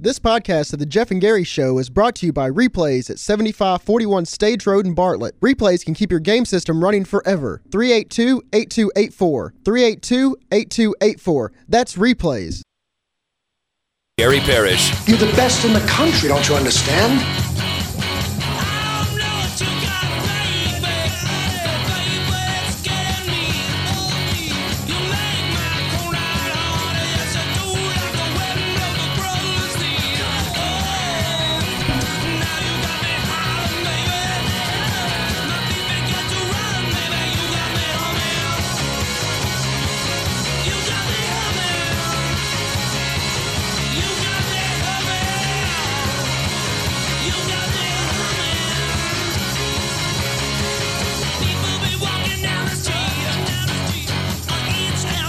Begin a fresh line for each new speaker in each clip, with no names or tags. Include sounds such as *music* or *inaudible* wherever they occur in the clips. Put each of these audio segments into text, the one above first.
This podcast of the Geoff and Gary Show is brought to you by Replays at 7541 Stage Road in Bartlett. Replays can keep your game system running forever. 382-8284. 382-8284. That's Replays.
Gary Parrish.
You're the best in the country, don't you understand?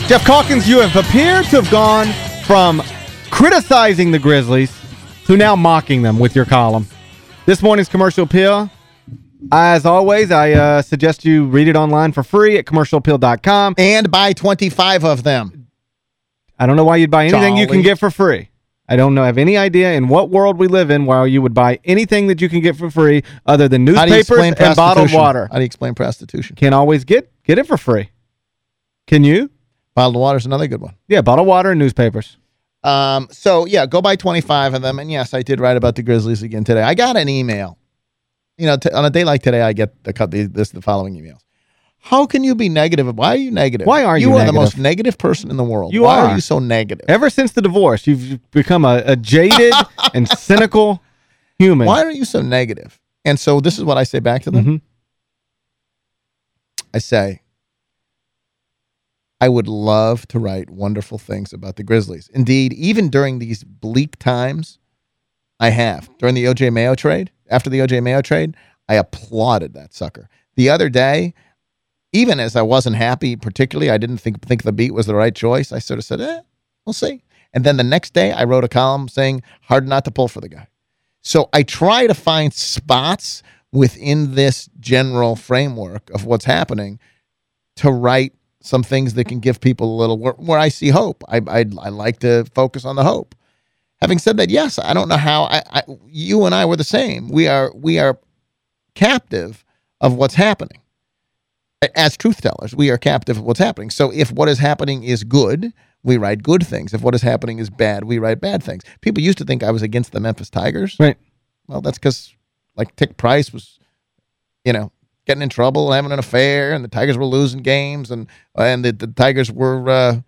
Geoff Calkins, you have appeared to have gone from criticizing the Grizzlies to now mocking them with your column. This morning's commercial appeal, as always, I uh, suggest you read it online for free at commercialappeal.com.
And buy 25 of them.
I don't know why you'd buy anything you can get for free. I don't know have any idea in what world we live in where you would buy anything that you can get for free other than
How do you
newspapers and bottled water.
How do you explain prostitution?
Can't always get get it for free. Can you?
Bottled water is another good one.
Yeah, bottled water and newspapers.
Um, so, yeah, go buy 25 of them. And, yes, I did write about the Grizzlies again today. I got an email. You know, on a day like today, I get the, cut- the, this the following emails. How can you be negative? Why are you negative?
Why are you
You are the most negative person in the world.
You
Why
are.
are you so negative?
Ever since the divorce, you've become a, a jaded *laughs* and cynical human.
Why are you so negative? And so this is what I say back to them.
Mhm.
I say, I would love to write wonderful things about the Grizzlies. Indeed, even during these bleak times, I have. During the OJ Mayo trade, after the OJ Mayo trade, I applauded that sucker. The other day, even as I wasn't happy, particularly, I didn't think think the beat was the right choice. I sort of said, eh, we'll see. And then the next day, I wrote a column saying, hard not to pull for the guy. So I try to find spots within this general framework of what's happening to write some things that can give people a little where, where I see hope. I, I I like to focus on the hope. Having said that, yes, I don't know how I, I you and I were the same. We are we are captive of what's happening. As truth tellers, we are captive of what's happening. So if what is happening is good, we write good things. If what is happening is bad, we write bad things. People used to think I was against the Memphis Tigers.
Right.
Well, that's because like Tic Price was, you know, getting in trouble, having an affair, and the Tigers were losing games, and and the, the Tigers were uh,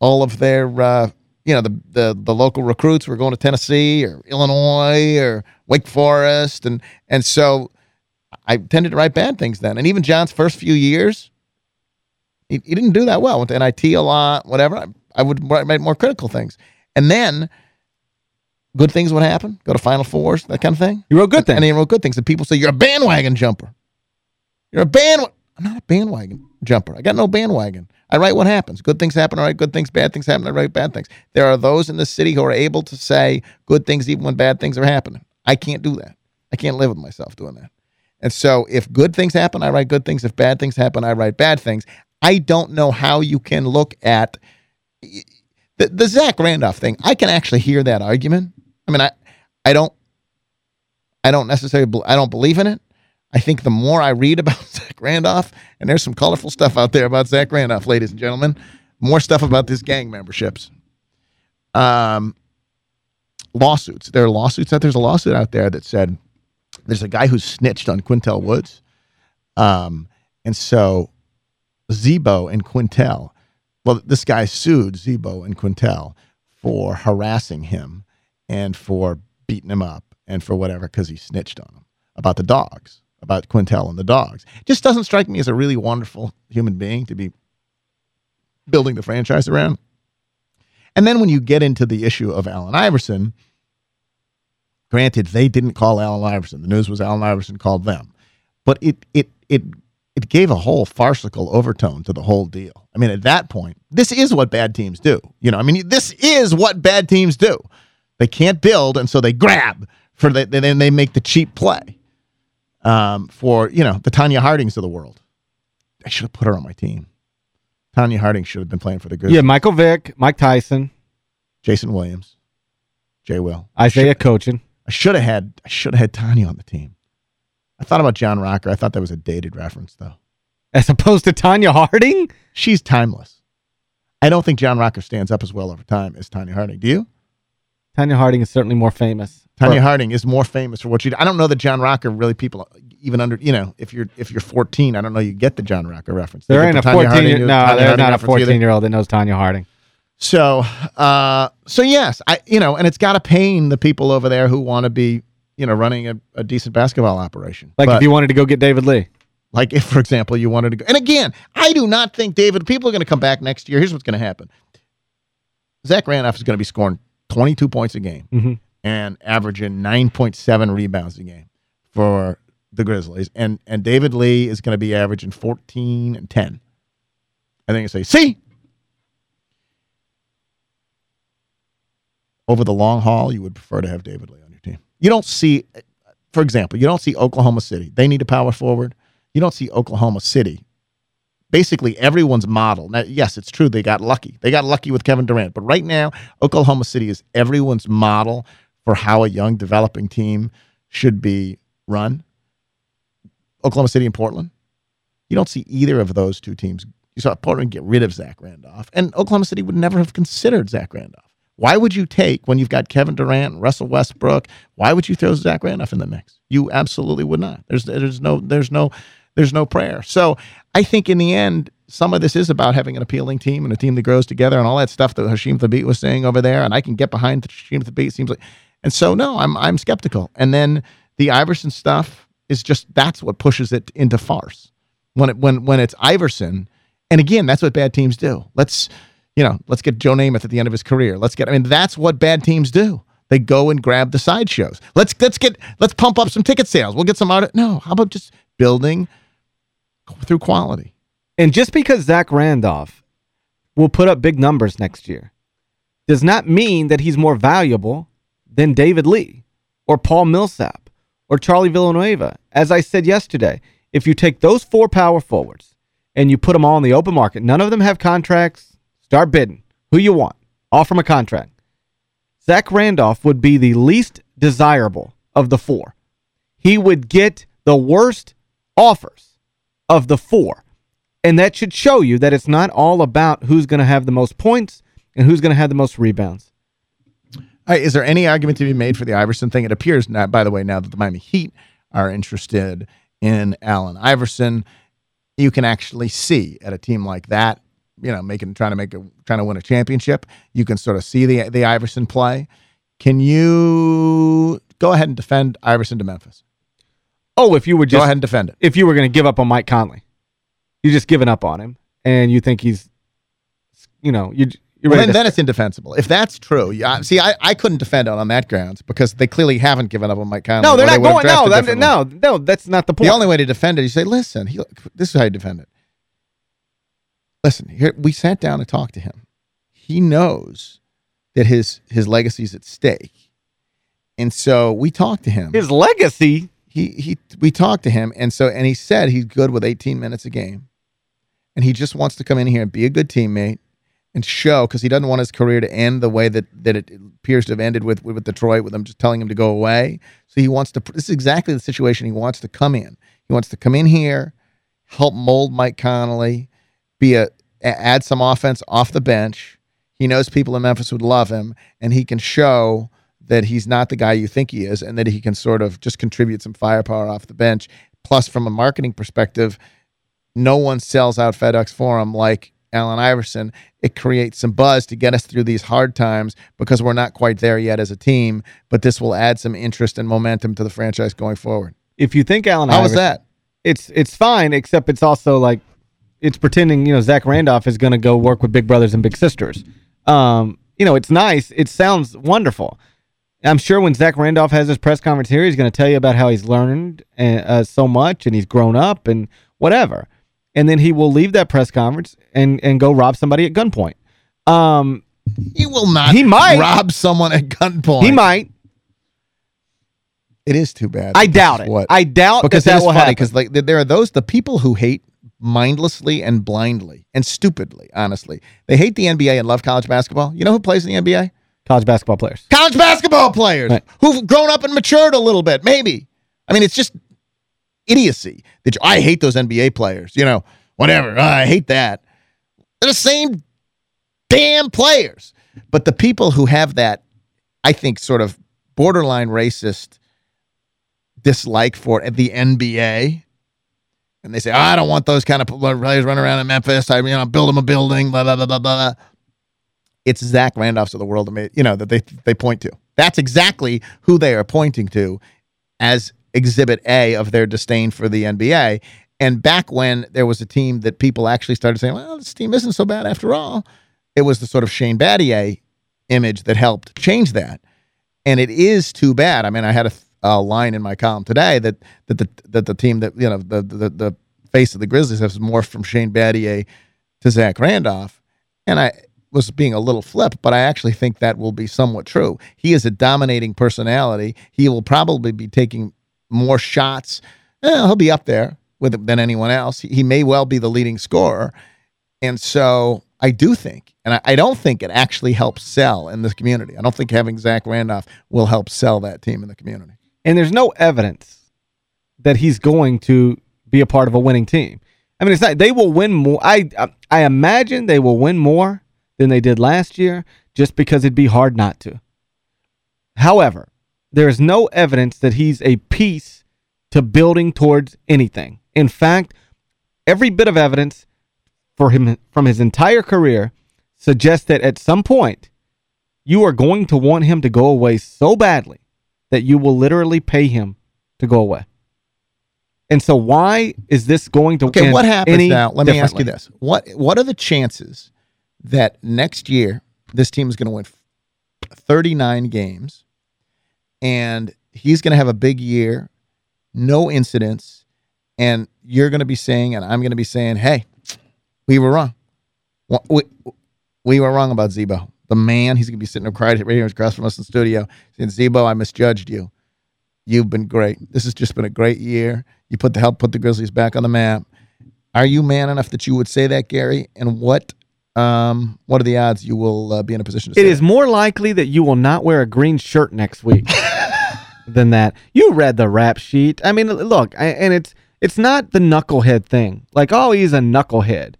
all of their, uh, you know, the, the the local recruits were going to Tennessee or Illinois or Wake Forest, and and so I tended to write bad things then. And even John's first few years, he, he didn't do that well. Went to NIT a lot, whatever. I, I would write write more critical things, and then good things would happen. Go to Final Fours, that kind of thing.
You wrote good things.
And he wrote good things. And people say, You're a bandwagon jumper. You're a band. I'm not a bandwagon jumper. I got no bandwagon. I write what happens. Good things happen. I write good things. Bad things happen. I write bad things. There are those in the city who are able to say good things even when bad things are happening. I can't do that. I can't live with myself doing that. And so if good things happen, I write good things. If bad things happen, I write bad things. I don't know how you can look at the, the Zach Randolph thing. I can actually hear that argument. I mean, I, I don't, I don't necessarily, I don't believe in it. I think the more I read about *laughs* Zach Randolph, and there's some colorful stuff out there about Zach Randolph, ladies and gentlemen, more stuff about this gang memberships. Um, lawsuits. There are lawsuits out. There's a lawsuit out there that said there's a guy who snitched on Qyntel Woods, um, and so Zebo and Qyntel. Well, this guy sued Zebo and Qyntel for harassing him and for beating him up and for whatever because he snitched on him about the dogs, about Qyntel and the dogs. Just doesn't strike me as a really wonderful human being to be building the franchise around. And then when you get into the issue of Allen Iverson, granted, they didn't call Allen Iverson. The news was Allen Iverson called them. But it it it it gave a whole farcical overtone to the whole deal. I mean, at that point, this is what bad teams do. You know, I mean, this is what bad teams do. They can't build, and so they grab for the, then they make the cheap play um, for you know the Tonya Hardings of the world. I should have put her on my team. Tonya Harding should have been playing for the Grizzlies.
Yeah, Michael Vick, Mike Tyson.
Jason Williams. Jay Will.
Isiah coaching.
I should have had I should have had Tonya on the team. I thought about John Rocker. I thought that was a dated reference though.
As opposed to Tonya Harding?
She's timeless. I don't think John Rocker stands up as well over time as Tonya Harding. Do you?
Tanya Harding is certainly more famous.
Tonya Harding is more famous for what she. I don't know that John Rocker really people even under you know if you're if you're 14, I don't know you get the John Rocker reference.
There ain't
get
a
Tonya
14
Harding-
year, no,
Tonya
there's
Harding
not a
reference either?
14 year old that knows Tonya Harding.
So, uh, so yes, I you know, and it's got to pain the people over there who want to be you know running a, a decent basketball operation.
Like
But-
if you wanted to go get David Lee.
Like if, for example, you wanted to go. And again, I do not think David. People are going to come back next year. Here's what's going to happen. Zach Randolph is going to be scoring 22 points a game
Mhm.
And averaging 9.7 rebounds a game for the Grizzlies, and and David Lee is going to be averaging 14 and 10. I think you say, see. Over the long haul, you would prefer to have David Lee on your team. You don't see, for example, you don't see Oklahoma City. They need a power forward. You don't see Oklahoma City. Basically, everyone's model. Now, yes, it's true they got lucky. They got lucky with Kevin Durant, but right now, Oklahoma City is everyone's model for how a young developing team should be run. Oklahoma City and Portland. You don't see either of those two teams. You saw Portland get rid of Zach Randolph, and Oklahoma City would never have considered Zach Randolph. Why would you take when you've got Kevin Durant, and Russell Westbrook? Why would you throw Zach Randolph in the mix? You absolutely would not. There's there's no there's no there's no prayer. So I think in the end, some of this is about having an appealing team and a team that grows together and all that stuff that Hasheem Thabeet was saying over there. And I can get behind Hasheem Thabeet. Seems like, and so no, I'm I'm skeptical. And then the Iverson stuff is just that's what pushes it into farce. When it when when it's Iverson, and again, that's what bad teams do. Let's you know, let's get Joe Namath at the end of his career. Let's get I mean, that's what bad teams do. They go and grab the sideshows. Let's let's get let's pump up some ticket sales. We'll get some art. No, how about just building through quality?
And just because Zach Randolph will put up big numbers next year does not mean that he's more valuable than David Lee or Paul Millsap or Charlie Villanueva. As I said yesterday, if you take those four power forwards and you put them all in the open market, none of them have contracts, start bidding. Who you want? Offer him a contract. Zach Randolph would be the least desirable of the four. He would get the worst offers of the four. And that should show you that it's not all about who's going to have the most points and who's going to have the most rebounds.
Right, is there any argument to be made for the Iverson thing? It appears now, by the way, now that the Miami Heat are interested in Allen Iverson, you can actually see at a team like that, you know, making trying to make a trying to win a championship, you can sort of see the the Iverson play. Can you go ahead and defend Iverson to Memphis?
Oh, if you were
Go ahead and defend it.
if you were going to give up on Mike Conley, you're just giving up on him, and you think he's, you know, you you're
Well, then, then it's indefensible. If that's true, yeah, see, I, I couldn't defend it on that grounds because they clearly haven't given up on Mike Conley.
no, they're not going. No, that, no, no, that's not the point.
The only way to defend it, you say, listen, he, this is how you defend it. Listen, here we sat down and talked to him. He knows that his his legacy is at stake. And so we talked to him.
his legacy.
he he we talked to him and so and he said he's good with 18 minutes a game. And he just wants to come in here and be a good teammate and show because he doesn't want his career to end the way that that it appears to have ended with with Detroit with them just telling him to go away. So he wants to this is exactly the situation he wants to come in. He wants to come in here, help mold Mike Conley, be a add some offense off the bench. He knows people in Memphis would love him and he can show that he's not the guy you think he is and that he can sort of just contribute some firepower off the bench. Plus, from a marketing perspective, no one sells out FedEx Forum like Allen Iverson. It creates some buzz to get us through these hard times because we're not quite there yet as a team, but this will add some interest and momentum to the franchise going forward.
If you think Allen
How was that?
it's it's fine, except it's also like it's pretending, you know, Zach Randolph is going to go work with big brothers and big sisters. Um, you know, it's nice. It sounds wonderful. I'm sure when Zach Randolph has his press conference here, he's going to tell you about how he's learned uh, uh, so much and he's grown up and whatever. And then he will leave that press conference and and go rob somebody at gunpoint. Um,
He will not
He might.
rob someone at gunpoint.
he might.
It is too bad.
I doubt it.
What?
I doubt
because
that,
it
that
is
will
funny
happen.
because like there are those the people who hate mindlessly and blindly and stupidly honestly they hate the nba and love college basketball you know who plays in the nba
college basketball players.
College basketball players
Right.
who've grown up and matured a little bit, maybe. I mean, it's just idiocy. That you, I hate those NBA players. You know, whatever. Uh, I hate that. They're the same damn players. But the people who have that, I think, sort of borderline racist dislike for the NBA, and they say, oh, I don't want those kind of players running around in Memphis. I you know, build them a building, blah, blah, blah, blah, blah. It's Zach Randolphs of the world, you know, that they they point to. That's exactly who they are pointing to as exhibit A of their disdain for the NBA. And back when there was a team that people actually started saying, well, this team isn't so bad after all, it was the sort of Shane Battier image that helped change that. And it is too bad. I mean, I had a, a line in my column today that that the that the team that you know the the, the face of the Grizzlies has morphed from Shane Battier to Zach Randolph, and I was being a little flip, but I actually think that will be somewhat true. He is a dominating personality. He will probably be taking more shots. Eh, he'll be up there with than anyone else. He, may well be the leading scorer, and so I do think, and I, I don't think it actually helps sell in this community. I don't think having Zach Randolph will help sell that team in the community.
And there's no evidence that he's going to be a part of a winning team. I mean, it's not they will win more. I I, I imagine they will win more than they did last year just because it'd be hard not to. However, there is no evidence that he's a piece to building towards anything. In fact, every bit of evidence for him from his entire career suggests that at some point you are going to want him to go away so badly that you will literally pay him to go away. And so why is this going to
Okay, what happens now? Let me ask you this: what What are the chances that next year this team is going to win thirty nine games, and he's going to have a big year, no incidents, and you're going to be saying, and I'm going to be saying, "Hey, we were wrong. We, we were wrong about Zebo, the man. He's going to be sitting right right here across from us in the studio saying, Zebo, I misjudged you. You've been great. This has just been a great year. You put the help put the Grizzlies back on the map. Are you man enough that you would say that, Gary? And what um what are the odds you will uh, be in a position to
It is
that?
more likely that you will not wear a green shirt next week *laughs* than that. You read the rap sheet. I mean, look, I, and it's it's not the knucklehead thing. Like, oh, he's a knucklehead.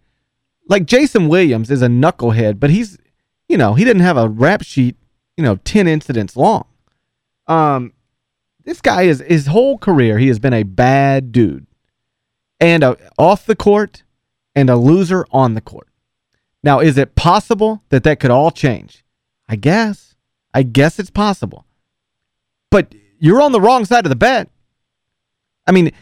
Like Jason Williams is a knucklehead, but he's, you know, he didn't have a rap sheet, you know, 10 incidents long. Um this guy is his whole career he has been a bad dude. And a, off the court and a loser on the court. Now, is it possible that that could all change? I guess. I guess it's possible. But you're on the wrong side of the bet. I mean,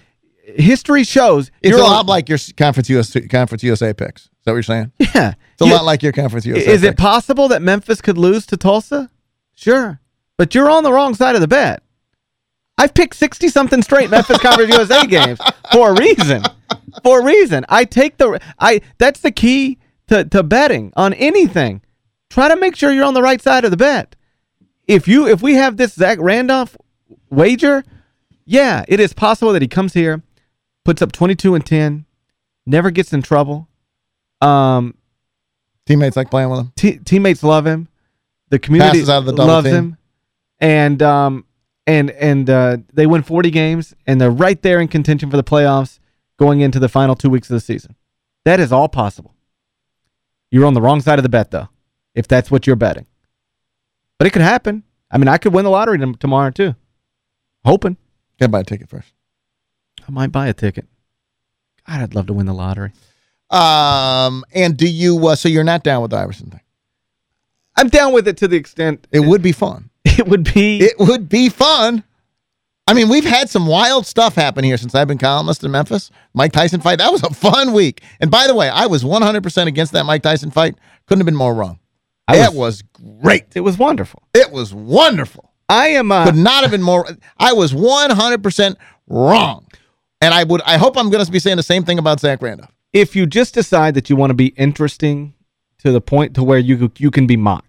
history shows
It's
you're
a
on-
lot like your conference USA conference USA picks. Is that what you're saying?
yeah.
It's a
You-
lot like your conference USA.
Is it possible that Memphis could lose to Tulsa? Sure. But you're on the wrong side of the bet. I've picked 60-something straight Memphis Conference USA *laughs* games for a reason. For a reason. I take the I that's the key to, to betting on anything. Try to make sure you're on the right side of the bet. If you if we have this Zach Randolph wager, yeah, it is possible that he comes here, puts up 22 and 10, never gets in trouble. Um
teammates like playing with him?
te- teammates love him. The community
Passes out of the
loves
team.
him. And um and and uh they win 40 games and they're right there in contention for the playoffs going into the final 2 weeks of the season. That is all possible. You're on the wrong side of the bet though, if that's what you're betting. But it could happen. I mean, I could win the lottery tomorrow too. Hoping.
Gotta buy a ticket first.
I might buy a ticket. God, I'd love to win the lottery.
Um, and do you? Uh, so you're not down with the Iverson thing?
I'm down with it to the extent
It would be fun. *laughs*
it would be
It would be fun. I mean, we've had some wild stuff happen here since I've been columnist in Memphis. Mike Tyson fight. That was a fun week. And by the way, I was 100% against that Mike Tyson fight. Couldn't have been more wrong.
I
That was great.
it was wonderful.
It was wonderful.
I am uh,
Could not have been more. I was 100% wrong. And I would. I hope I'm going to be saying the same thing about Zach Randolph.
if you just decide that you want to be interesting to the point to where you you can be mocked,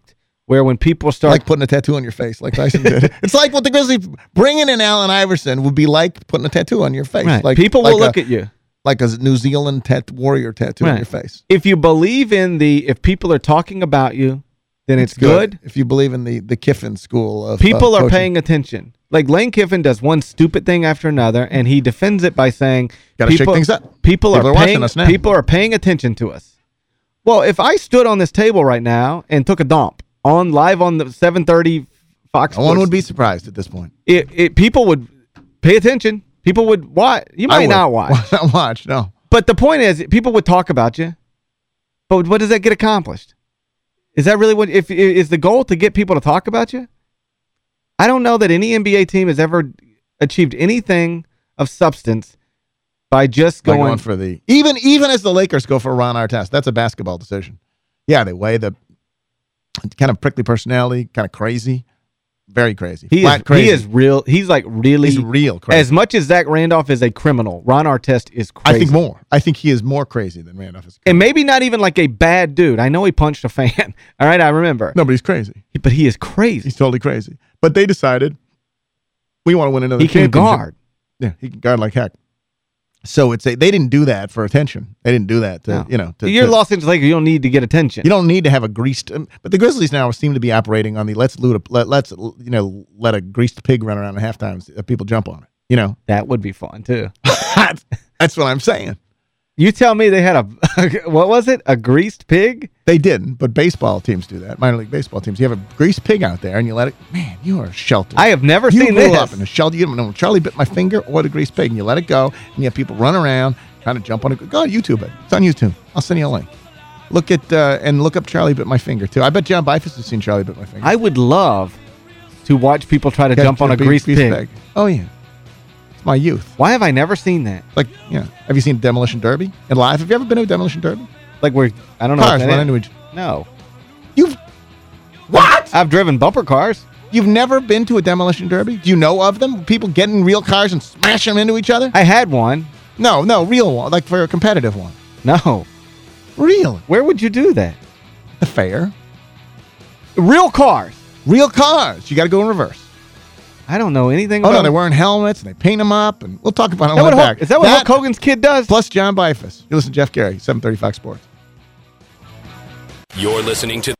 where when people start
Like putting a tattoo on your face, like Tyson did. *laughs* it's like what the Grizzlies bringing in Allen Iverson would be like putting a tattoo on your face.
Right.
Like
people will
like
look
a,
at you.
like a New Zealand tat- warrior tattoo on your face.
If you believe in the if people are talking about you, then it's good.
If you believe in the, the Kiffin school of
People
uh,
are paying attention. Like Lane Kiffin does one stupid thing after another, and he defends it by saying,
Gotta shake things up.
People,
People
are,
are watching
paying,
us now.
People are paying attention to us. Well, if I stood on this table right now and took a dump on live on the 7:30 Fox
No one would be surprised at this point.
it, it people would pay attention. People would watch. You might not watch. *laughs*
Not watch? No.
But the point is, people would talk about you. But what does that get accomplished? Is that really what, if is the goal to get people to talk about you? I don't know that any NBA team has ever achieved anything of substance by just going,
going for the even even as the Lakers go for Ron Artest, that's a basketball decision. Yeah, they weigh the kind of prickly personality, kind of crazy, very crazy.
he
Flat
is
crazy.
he is real. He's like really
He's real crazy.
As much as Zach Randolph is a criminal, Ron Artest is crazy.
I think more. I think he is more crazy than Randolph is.
And maybe not even like a bad dude. I know he punched a fan. *laughs* All right, I remember.
No, but he's crazy.
But he is crazy.
He's totally crazy. But they decided we want to win another
He can guard.
Yeah, he can guard like heck. So it's a they didn't do that for attention. They didn't do that to,
No.
you know, to,
You're
to-
Los Angeles Lakers. You don't need to get attention.
You don't need to have a greased um, but the Grizzlies now seem to be operating on the let's loot a, let, let's you know let a greased pig run around at halftime so people jump on it. You know.
that would be fun too. *laughs*
that's what I'm saying.
You tell me they had a *laughs* what was it? A greased pig?
They didn't, but baseball teams do that. Minor league baseball teams. You have a greased pig out there and you let it man, you are sheltered.
I have never
you
seen
grew
this.
up in a shelter. You don't know Charlie bit my finger or the greased pig, and you let it go, and you have people run around trying to jump on it. Go on YouTube it. It's on YouTube. I'll send you a link. Look at uh, and look up Charlie bit my finger too. I bet John Bifus has seen Charlie bit my finger.
I would love to watch people try to jump on a greased
beef
pig.
Oh yeah, my youth.
Why have I never seen that?
Like yeah, have you seen Demolition Derby in live? Have you ever been to a Demolition Derby?
Like we're I don't know.
Cars run into each.
No.
You've what?
I've driven bumper cars.
You've never been to a Demolition Derby? Do you know of them? People getting real cars and smashing them into each other?
I had one.
No, no, real one, like for a competitive one.
No.
Real.
Where would you do that?
The fair.
Real cars.
Real cars. You got to go in reverse.
I don't know anything about Oh
no, they're wearing helmets and they paint them up, and we'll talk about it
Is that
when
what
back.
is that what
That
Hulk Hogan's kid does?
Plus John Bifus. You listen to Geoff Gary, 730 Fox Sports.
You're listening to